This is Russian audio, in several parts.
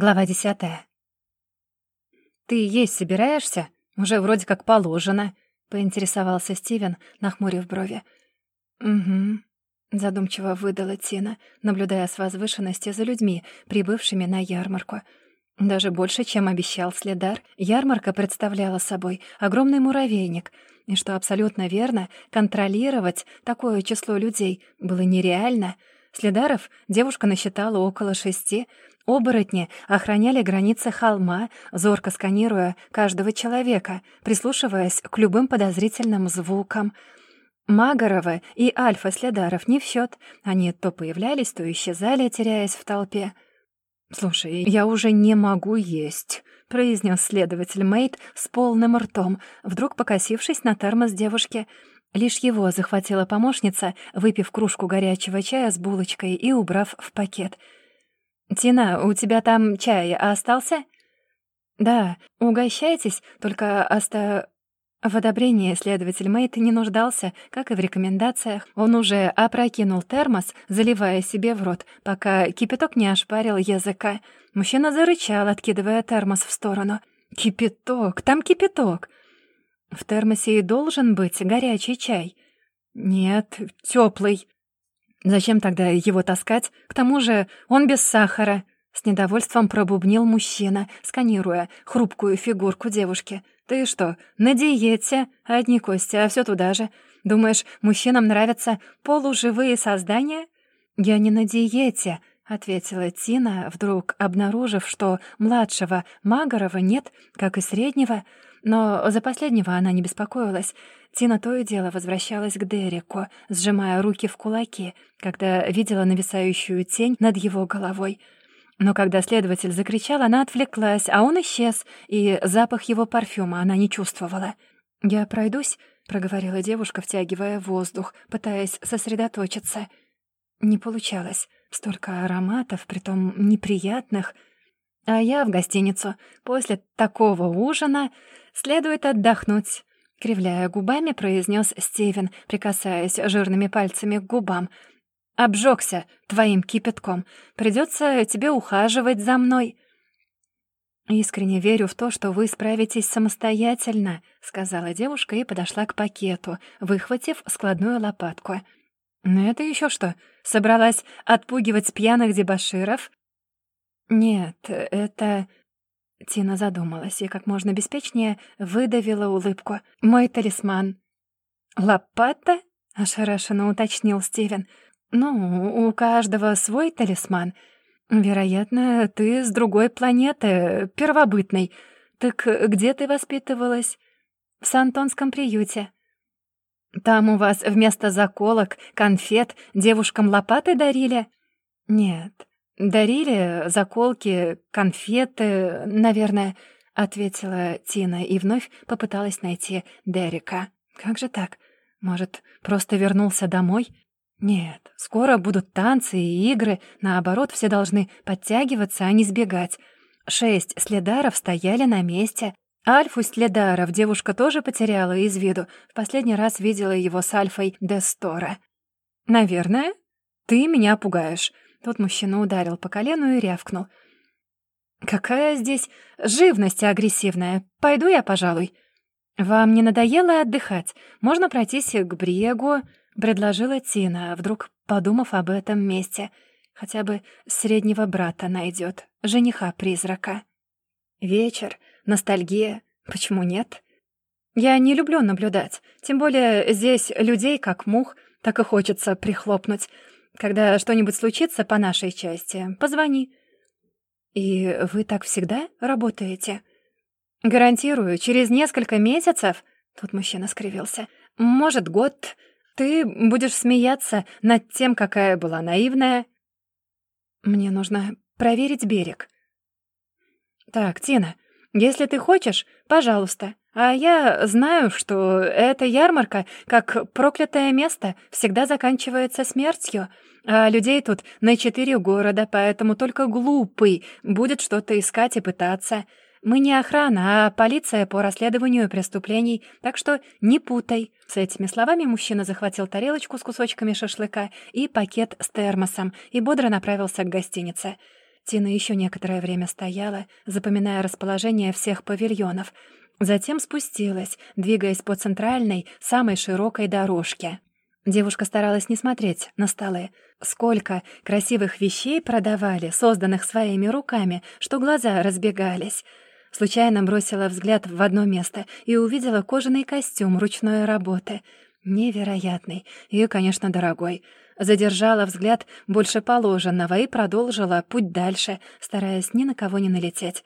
Глава десятая. «Ты есть собираешься? Уже вроде как положено», — поинтересовался Стивен, нахмурив брови. «Угу», — задумчиво выдала Тина, наблюдая с возвышенности за людьми, прибывшими на ярмарку. Даже больше, чем обещал Следар, ярмарка представляла собой огромный муравейник, и что абсолютно верно, контролировать такое число людей было нереально — Следаров девушка насчитала около шести, Оборотни охраняли границы холма, зорко сканируя каждого человека, прислушиваясь к любым подозрительным звукам. Магоровы и Альфа-Следаров не в счет. Они то появлялись, то исчезали, теряясь в толпе. «Слушай, я уже не могу есть», — произнес следователь Мейт с полным ртом, вдруг покосившись на термос девушки. Лишь его захватила помощница, выпив кружку горячего чая с булочкой и убрав в пакет — «Тина, у тебя там чай остался?» «Да, угощайтесь, только оста...» В одобрении следователь Мэйт не нуждался, как и в рекомендациях. Он уже опрокинул термос, заливая себе в рот, пока кипяток не ошпарил языка. Мужчина зарычал, откидывая термос в сторону. «Кипяток! Там кипяток!» «В термосе и должен быть горячий чай». «Нет, теплый. Зачем тогда его таскать? К тому же он без сахара. С недовольством пробубнил мужчина, сканируя хрупкую фигурку девушки. «Ты что, на диете? Одни кости, а все туда же. Думаешь, мужчинам нравятся полуживые создания?» «Я не на диете», — ответила Тина, вдруг обнаружив, что младшего Магорова нет, как и среднего. Но за последнего она не беспокоилась. Тина то и дело возвращалась к Дереку, сжимая руки в кулаки, когда видела нависающую тень над его головой. Но когда следователь закричал, она отвлеклась, а он исчез, и запах его парфюма она не чувствовала. «Я пройдусь», — проговорила девушка, втягивая воздух, пытаясь сосредоточиться. Не получалось. Столько ароматов, притом неприятных. А я в гостиницу. После такого ужина следует отдохнуть. Кривляя губами, произнес Стивен, прикасаясь жирными пальцами к губам. «Обжегся твоим кипятком. Придется тебе ухаживать за мной». «Искренне верю в то, что вы справитесь самостоятельно», — сказала девушка и подошла к пакету, выхватив складную лопатку. «Ну это еще что, собралась отпугивать пьяных дебоширов?» «Нет, это...» Тина задумалась и как можно беспечнее выдавила улыбку. «Мой талисман». «Лопата?» — ошарашенно уточнил Стивен. «Ну, у каждого свой талисман. Вероятно, ты с другой планеты, первобытной. Так где ты воспитывалась?» «В Сантонском приюте». «Там у вас вместо заколок, конфет девушкам лопаты дарили?» «Нет, «Дарили заколки, конфеты, наверное», — ответила Тина и вновь попыталась найти Дерека. «Как же так? Может, просто вернулся домой?» «Нет, скоро будут танцы и игры, наоборот, все должны подтягиваться, а не сбегать. Шесть следаров стояли на месте. Альфу следаров девушка тоже потеряла из виду. В последний раз видела его с Альфой Дестора. «Наверное, ты меня пугаешь». Тот мужчина ударил по колену и рявкнул. «Какая здесь живность агрессивная! Пойду я, пожалуй». «Вам не надоело отдыхать? Можно пройтись к брегу», — предложила Тина, вдруг подумав об этом месте. Хотя бы среднего брата найдет, жениха-призрака. Вечер, ностальгия, почему нет? Я не люблю наблюдать, тем более здесь людей как мух, так и хочется прихлопнуть. Когда что-нибудь случится по нашей части, позвони». «И вы так всегда работаете?» «Гарантирую, через несколько месяцев...» Тут мужчина скривился. «Может, год. Ты будешь смеяться над тем, какая была наивная». «Мне нужно проверить берег». «Так, Тина, если ты хочешь, пожалуйста. А я знаю, что эта ярмарка, как проклятое место, всегда заканчивается смертью. А людей тут на четыре города, поэтому только глупый будет что-то искать и пытаться. Мы не охрана, а полиция по расследованию преступлений, так что не путай». С этими словами мужчина захватил тарелочку с кусочками шашлыка и пакет с термосом и бодро направился к гостинице. Тина еще некоторое время стояла, запоминая расположение всех павильонов. Затем спустилась, двигаясь по центральной, самой широкой дорожке. Девушка старалась не смотреть на столы. Сколько красивых вещей продавали, созданных своими руками, что глаза разбегались. Случайно бросила взгляд в одно место и увидела кожаный костюм ручной работы. Невероятный и, конечно, дорогой. Задержала взгляд больше положенного и продолжила путь дальше, стараясь ни на кого не налететь.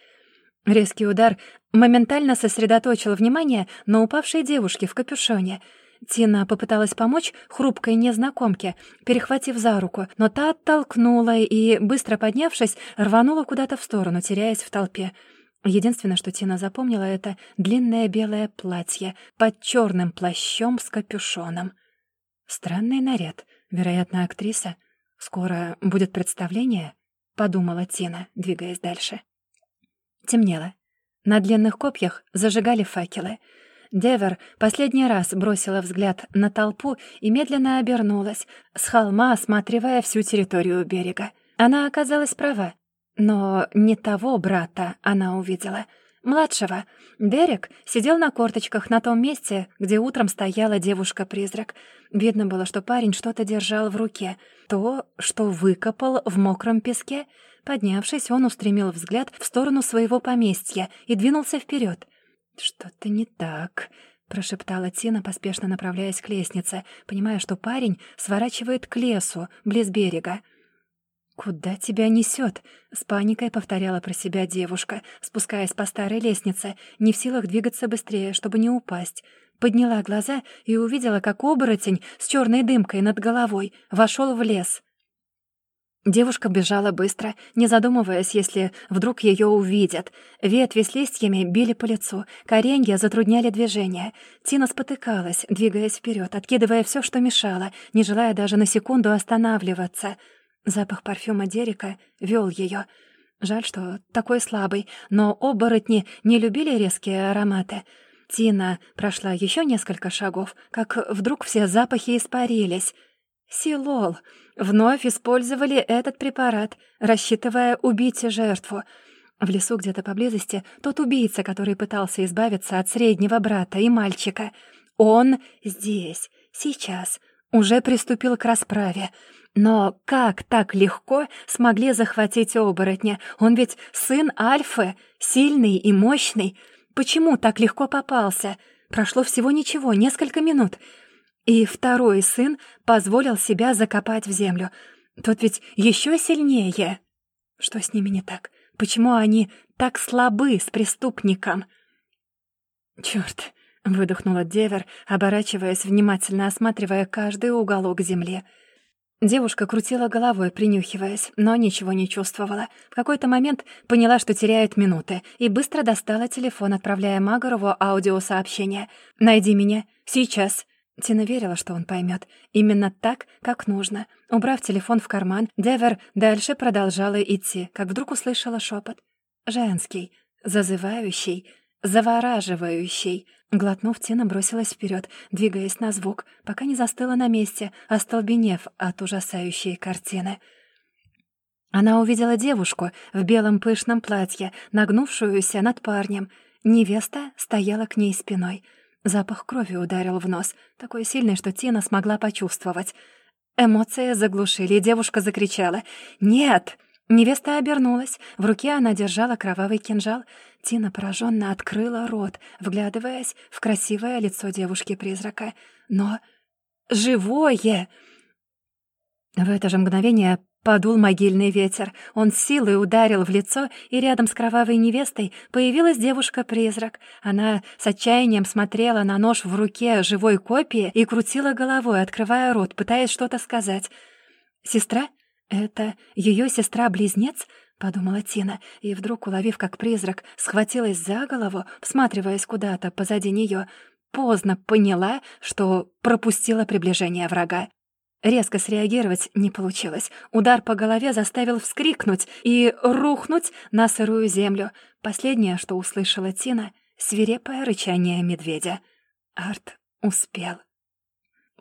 Резкий удар моментально сосредоточил внимание на упавшей девушке в капюшоне — Тина попыталась помочь хрупкой незнакомке, перехватив за руку, но та оттолкнула и, быстро поднявшись, рванула куда-то в сторону, теряясь в толпе. Единственное, что Тина запомнила, это длинное белое платье под черным плащом с капюшоном. Странный наряд. Вероятно, актриса. Скоро будет представление, — подумала Тина, двигаясь дальше. Темнело. На длинных копьях зажигали факелы — Девер последний раз бросила взгляд на толпу и медленно обернулась, с холма осматривая всю территорию берега. Она оказалась права. Но не того брата она увидела. Младшего. Берег сидел на корточках на том месте, где утром стояла девушка-призрак. Видно было, что парень что-то держал в руке. То, что выкопал в мокром песке. Поднявшись, он устремил взгляд в сторону своего поместья и двинулся вперед. «Что-то не так», — прошептала Тина, поспешно направляясь к лестнице, понимая, что парень сворачивает к лесу, близ берега. «Куда тебя несет?» — с паникой повторяла про себя девушка, спускаясь по старой лестнице, не в силах двигаться быстрее, чтобы не упасть. Подняла глаза и увидела, как оборотень с черной дымкой над головой вошел в лес. Девушка бежала быстро, не задумываясь, если вдруг ее увидят. Ветви с листьями били по лицу, коренья затрудняли движение. Тина спотыкалась, двигаясь вперед, откидывая все, что мешало, не желая даже на секунду останавливаться. Запах парфюма Дерека вел ее. Жаль, что такой слабый, но оборотни не любили резкие ароматы. Тина прошла еще несколько шагов, как вдруг все запахи испарились — Силол. Вновь использовали этот препарат, рассчитывая убить жертву. В лесу где-то поблизости тот убийца, который пытался избавиться от среднего брата и мальчика. Он здесь, сейчас, уже приступил к расправе. Но как так легко смогли захватить оборотня? Он ведь сын Альфы, сильный и мощный. Почему так легко попался? Прошло всего ничего, несколько минут — и второй сын позволил себя закопать в землю. Тот ведь еще сильнее. Что с ними не так? Почему они так слабы с преступником? Черт! выдохнула Девер, оборачиваясь, внимательно осматривая каждый уголок земли. Девушка крутила головой, принюхиваясь, но ничего не чувствовала. В какой-то момент поняла, что теряет минуты, и быстро достала телефон, отправляя Магорову аудиосообщение. «Найди меня. Сейчас. Тина верила, что он поймет. Именно так, как нужно. Убрав телефон в карман, Девер дальше продолжала идти, как вдруг услышала шепот. Женский, зазывающий, завораживающий. Глотнув, Тина бросилась вперед, двигаясь на звук, пока не застыла на месте, остолбенев от ужасающей картины. Она увидела девушку в белом пышном платье, нагнувшуюся над парнем. Невеста стояла к ней спиной — Запах крови ударил в нос, такой сильный, что Тина смогла почувствовать. Эмоции заглушили, и девушка закричала «Нет!». Невеста обернулась, в руке она держала кровавый кинжал. Тина пораженно открыла рот, вглядываясь в красивое лицо девушки-призрака. Но живое! В это же мгновение Подул могильный ветер. Он силой ударил в лицо, и рядом с кровавой невестой появилась девушка-призрак. Она с отчаянием смотрела на нож в руке живой копии и крутила головой, открывая рот, пытаясь что-то сказать. «Сестра? Это ее сестра-близнец?» — подумала Тина, и вдруг, уловив, как призрак схватилась за голову, всматриваясь куда-то позади нее, поздно поняла, что пропустила приближение врага. Резко среагировать не получилось. Удар по голове заставил вскрикнуть и рухнуть на сырую землю. Последнее, что услышала Тина — свирепое рычание медведя. Арт успел.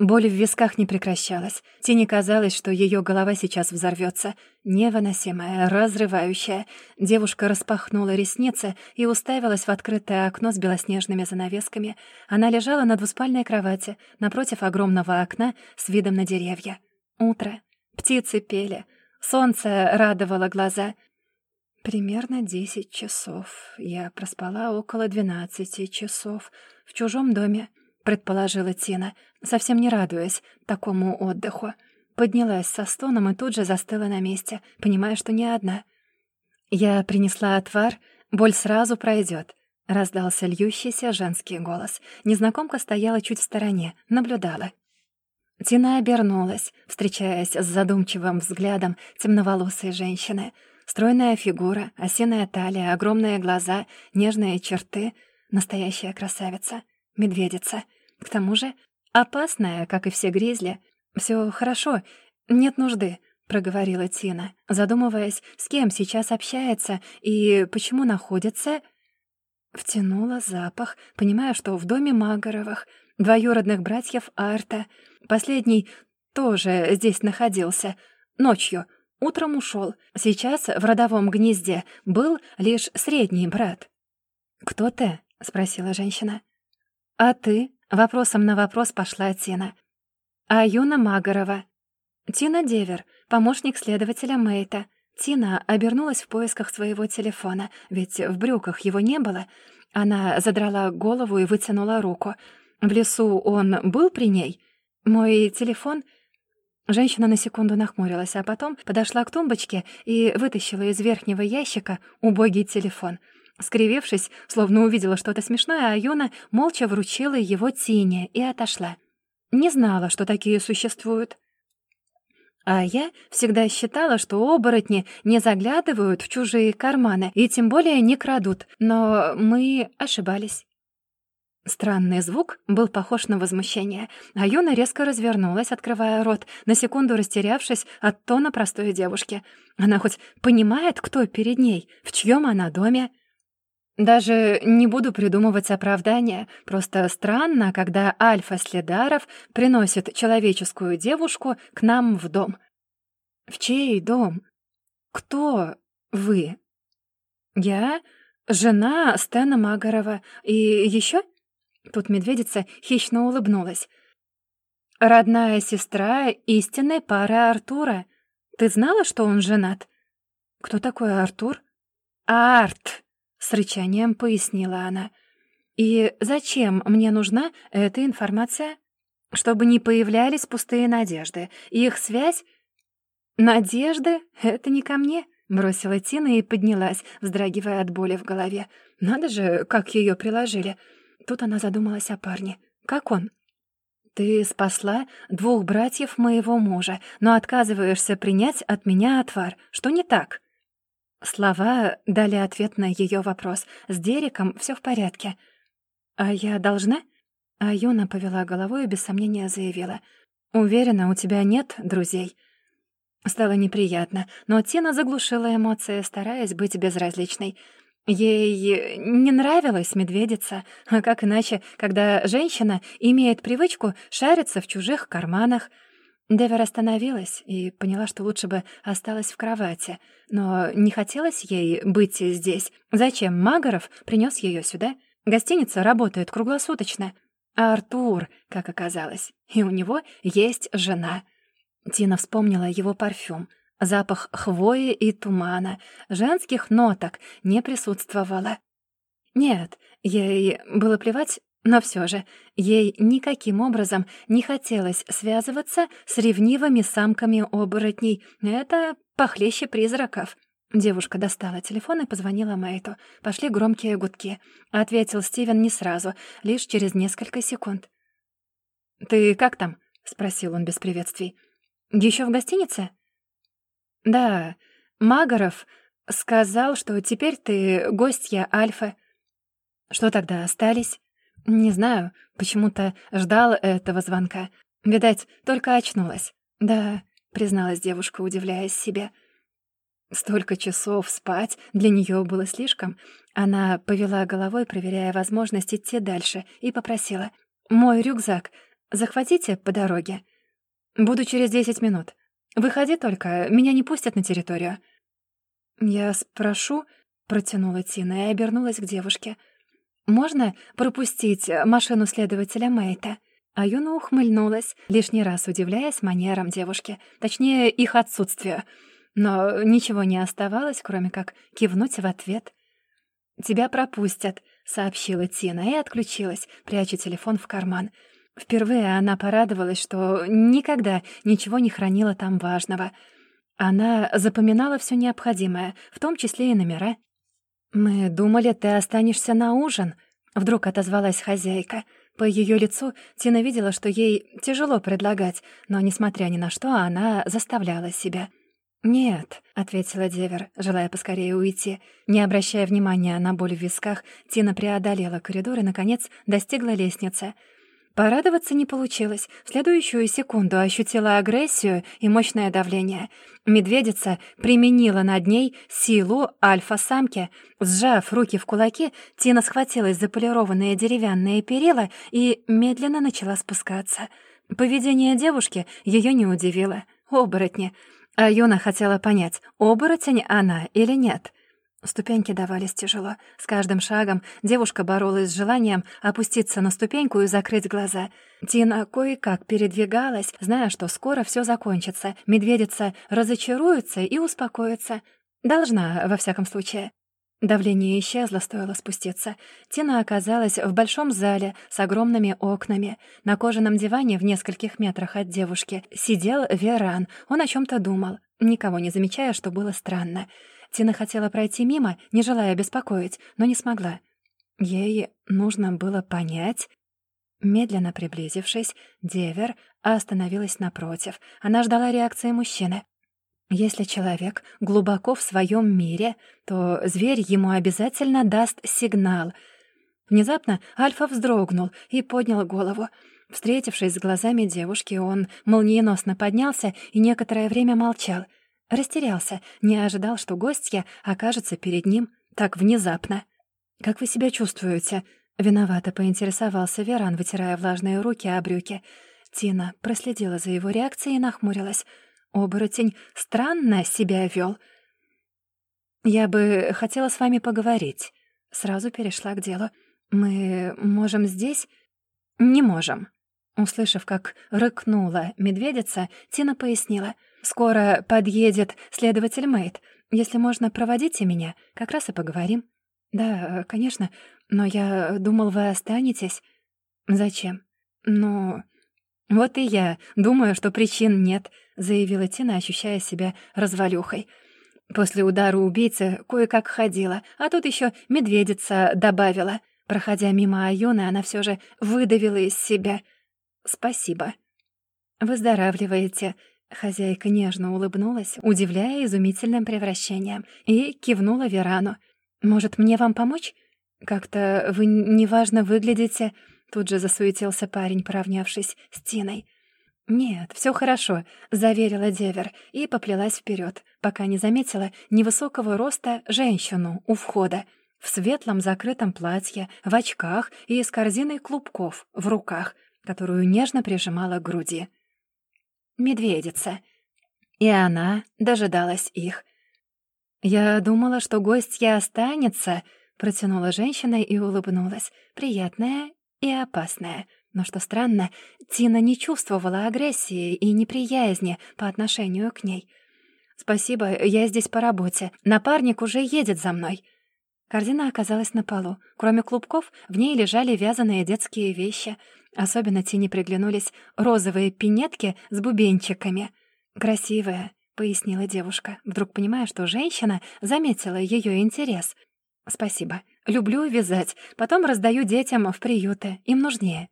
Боль в висках не прекращалась. Тине казалось, что ее голова сейчас взорвется. Невыносимая, разрывающая. Девушка распахнула ресницы и уставилась в открытое окно с белоснежными занавесками. Она лежала на двуспальной кровати, напротив огромного окна с видом на деревья. Утро. Птицы пели. Солнце радовало глаза. Примерно десять часов. Я проспала около двенадцати часов. В чужом доме. — предположила Тина, совсем не радуясь такому отдыху. Поднялась со стоном и тут же застыла на месте, понимая, что не одна. «Я принесла отвар, боль сразу пройдет», — раздался льющийся женский голос. Незнакомка стояла чуть в стороне, наблюдала. Тина обернулась, встречаясь с задумчивым взглядом темноволосой женщины. Стройная фигура, осиная талия, огромные глаза, нежные черты. Настоящая красавица — медведица. К тому же опасная, как и все гризли. Все хорошо, нет нужды», — проговорила Тина, задумываясь, с кем сейчас общается и почему находится. Втянула запах, понимая, что в доме Магаровых, двоюродных братьев Арта. Последний тоже здесь находился. Ночью, утром ушел. Сейчас в родовом гнезде был лишь средний брат. «Кто ты?» — спросила женщина. «А ты?» — вопросом на вопрос пошла Тина. «А Юна Магарова?» «Тина Девер, помощник следователя Мейта». Тина обернулась в поисках своего телефона, ведь в брюках его не было. Она задрала голову и вытянула руку. В лесу он был при ней? «Мой телефон...» Женщина на секунду нахмурилась, а потом подошла к тумбочке и вытащила из верхнего ящика убогий телефон — Скривившись, словно увидела что-то смешное, Айона молча вручила его Тине и отошла. Не знала, что такие существуют. А я всегда считала, что оборотни не заглядывают в чужие карманы и тем более не крадут, но мы ошибались. Странный звук был похож на возмущение. А Юна резко развернулась, открывая рот, на секунду растерявшись от тона простой девушки. Она хоть понимает, кто перед ней, в чьем она доме? Даже не буду придумывать оправдания, просто странно, когда Альфа-Следаров приносит человеческую девушку к нам в дом. В чей дом? Кто вы? Я жена Стэна Магарова. И еще? Тут медведица хищно улыбнулась. Родная сестра истинной пары Артура. Ты знала, что он женат? Кто такой Артур? Арт! С рычанием пояснила она. «И зачем мне нужна эта информация? Чтобы не появлялись пустые надежды. Их связь... Надежды — это не ко мне», — бросила Тина и поднялась, вздрагивая от боли в голове. «Надо же, как ее приложили». Тут она задумалась о парне. «Как он?» «Ты спасла двух братьев моего мужа, но отказываешься принять от меня отвар. Что не так?» Слова дали ответ на ее вопрос. С Дереком все в порядке. «А я должна?» А Юна повела головой и без сомнения заявила. «Уверена, у тебя нет друзей». Стало неприятно, но Тина заглушила эмоции, стараясь быть безразличной. Ей не нравилась медведица, а как иначе, когда женщина имеет привычку шариться в чужих карманах — Девер остановилась и поняла, что лучше бы осталась в кровати. Но не хотелось ей быть здесь. Зачем Магаров принес ее сюда? Гостиница работает круглосуточно. А Артур, как оказалось, и у него есть жена. Тина вспомнила его парфюм. Запах хвои и тумана, женских ноток не присутствовало. Нет, ей было плевать но все же ей никаким образом не хотелось связываться с ревнивыми самками оборотней. Это похлеще призраков. Девушка достала телефон и позвонила Мэйту. Пошли громкие гудки. Ответил Стивен не сразу, лишь через несколько секунд. «Ты как там?» — спросил он без приветствий. Еще в гостинице?» «Да. Магаров сказал, что теперь ты гостья Альфа. Что тогда, остались?» «Не знаю, почему-то ждал этого звонка. Видать, только очнулась». «Да», — призналась девушка, удивляясь себе. Столько часов спать для нее было слишком. Она повела головой, проверяя возможность идти дальше, и попросила. «Мой рюкзак. Захватите по дороге. Буду через десять минут. Выходи только, меня не пустят на территорию». «Я спрошу», — протянула Тина и обернулась к девушке. «Можно пропустить машину следователя Мэйта?» А Юна ухмыльнулась, лишний раз удивляясь манерам девушки, точнее, их отсутствию. Но ничего не оставалось, кроме как кивнуть в ответ. «Тебя пропустят», — сообщила Тина и отключилась, пряча телефон в карман. Впервые она порадовалась, что никогда ничего не хранила там важного. Она запоминала все необходимое, в том числе и номера. «Мы думали, ты останешься на ужин», — вдруг отозвалась хозяйка — по ее лицу Тина видела, что ей тяжело предлагать, но, несмотря ни на что, она заставляла себя. «Нет», — ответила Девер, желая поскорее уйти. Не обращая внимания на боль в висках, Тина преодолела коридор и, наконец, достигла лестницы — Порадоваться не получилось. В следующую секунду ощутила агрессию и мощное давление. Медведица применила над ней силу альфа-самки. Сжав руки в кулаки, Тина схватилась за полированные деревянные перила и медленно начала спускаться. Поведение девушки ее не удивило. Оборотни. А Юна хотела понять, оборотень она или нет — Ступеньки давались тяжело. С каждым шагом девушка боролась с желанием опуститься на ступеньку и закрыть глаза. Тина кое-как передвигалась, зная, что скоро все закончится. Медведица разочаруется и успокоится. Должна, во всяком случае. Давление исчезло, стоило спуститься. Тина оказалась в большом зале с огромными окнами. На кожаном диване в нескольких метрах от девушки сидел Веран. Он о чем то думал, никого не замечая, что было странно. Тина хотела пройти мимо, не желая беспокоить, но не смогла. Ей нужно было понять... Медленно приблизившись, Девер остановилась напротив. Она ждала реакции мужчины. Если человек глубоко в своем мире, то зверь ему обязательно даст сигнал. Внезапно Альфа вздрогнул и поднял голову. Встретившись с глазами девушки, он молниеносно поднялся и некоторое время молчал — Растерялся, не ожидал, что гостья окажется перед ним так внезапно. «Как вы себя чувствуете?» — виновато поинтересовался Веран, вытирая влажные руки о брюки. Тина проследила за его реакцией и нахмурилась. Оборотень странно себя вел. «Я бы хотела с вами поговорить». Сразу перешла к делу. «Мы можем здесь?» «Не можем». Услышав, как рыкнула медведица, Тина пояснила — Скоро подъедет следователь Мэйд. Если можно, проводите меня, как раз и поговорим». «Да, конечно, но я думал, вы останетесь». «Зачем?» «Ну...» «Вот и я думаю, что причин нет», — заявила Тина, ощущая себя развалюхой. После удара убийцы кое-как ходила, а тут еще медведица добавила. Проходя мимо Айоны, она все же выдавила из себя. «Спасибо». «Выздоравливаете», Хозяйка нежно улыбнулась, удивляя изумительным превращением, и кивнула Верану. «Может, мне вам помочь? Как-то вы неважно выглядите...» Тут же засуетился парень, поравнявшись с Тиной. «Нет, все хорошо», — заверила Девер и поплелась вперед, пока не заметила невысокого роста женщину у входа, в светлом закрытом платье, в очках и с корзиной клубков в руках, которую нежно прижимала к груди медведица. И она дожидалась их. «Я думала, что гостья останется», — протянула женщина и улыбнулась. Приятная и опасная. Но что странно, Тина не чувствовала агрессии и неприязни по отношению к ней. «Спасибо, я здесь по работе. Напарник уже едет за мной». Корзина оказалась на полу. Кроме клубков, в ней лежали вязаные детские вещи — Особенно Тине приглянулись розовые пинетки с бубенчиками. «Красивая», — пояснила девушка, вдруг понимая, что женщина заметила ее интерес. «Спасибо. Люблю вязать, потом раздаю детям в приюты. Им нужнее».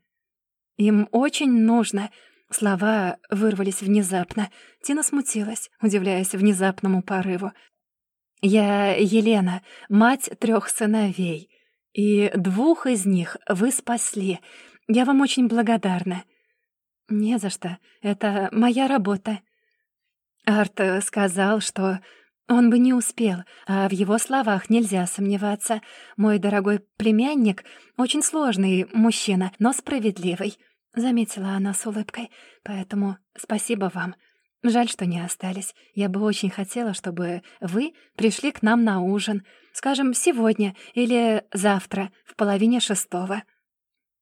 «Им очень нужно», Слова вырвались внезапно. Тина смутилась, удивляясь внезапному порыву. «Я Елена, мать трех сыновей, и двух из них вы спасли. Я вам очень благодарна». «Не за что. Это моя работа». Арт сказал, что он бы не успел, а в его словах нельзя сомневаться. Мой дорогой племянник — очень сложный мужчина, но справедливый. — заметила она с улыбкой. «Поэтому спасибо вам. Жаль, что не остались. Я бы очень хотела, чтобы вы пришли к нам на ужин. Скажем, сегодня или завтра, в половине шестого».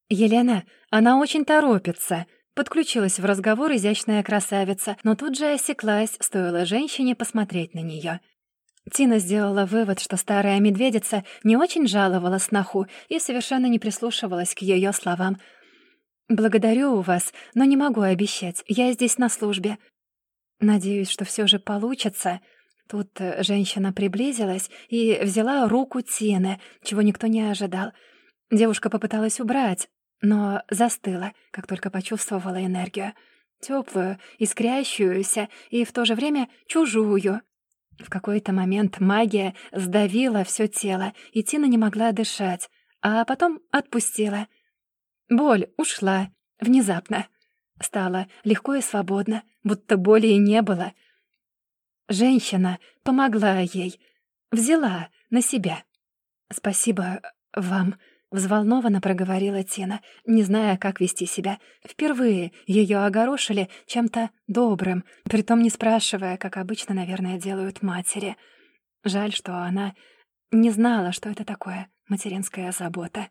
«Елена, она очень торопится», — подключилась в разговор изящная красавица, но тут же осеклась, стоило женщине посмотреть на нее. Тина сделала вывод, что старая медведица не очень жаловала сноху и совершенно не прислушивалась к ее словам. «Благодарю вас, но не могу обещать. Я здесь на службе. Надеюсь, что все же получится». Тут э, женщина приблизилась и взяла руку Тины, чего никто не ожидал. Девушка попыталась убрать, но застыла, как только почувствовала энергию. Теплую, искрящуюся и в то же время чужую. В какой-то момент магия сдавила все тело, и Тина не могла дышать, а потом отпустила. Боль ушла внезапно. Стало легко и свободно, будто боли и не было. Женщина помогла ей, взяла на себя. «Спасибо вам», Взволнованно проговорила Тина, не зная, как вести себя. Впервые ее огорошили чем-то добрым, притом не спрашивая, как обычно, наверное, делают матери. Жаль, что она не знала, что это такое материнская забота.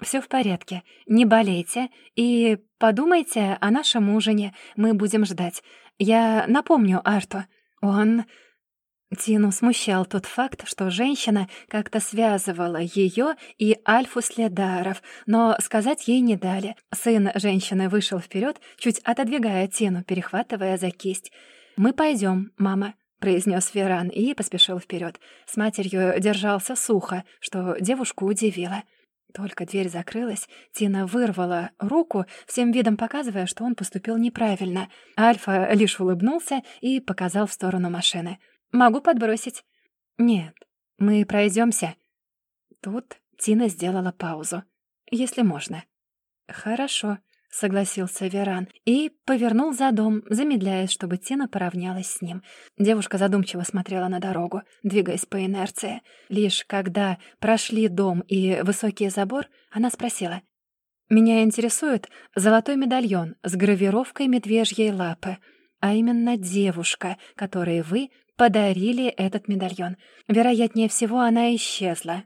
Все в порядке, не болейте и подумайте о нашем ужине, мы будем ждать. Я напомню Арту, он Тину смущал тот факт, что женщина как-то связывала ее и Альфу Следаров, но сказать ей не дали. Сын женщины вышел вперед, чуть отодвигая Тину, перехватывая за кисть. «Мы пойдем, мама», — произнес Веран и поспешил вперед. С матерью держался сухо, что девушку удивило. Только дверь закрылась, Тина вырвала руку, всем видом показывая, что он поступил неправильно. Альфа лишь улыбнулся и показал в сторону машины. Могу подбросить. Нет, мы пройдемся. Тут Тина сделала паузу. Если можно. Хорошо, согласился Веран и повернул за дом, замедляясь, чтобы Тина поравнялась с ним. Девушка задумчиво смотрела на дорогу, двигаясь по инерции. Лишь когда прошли дом и высокий забор, она спросила: "Меня интересует золотой медальон с гравировкой медвежьей лапы, а именно девушка, которой вы подарили этот медальон. Вероятнее всего, она исчезла.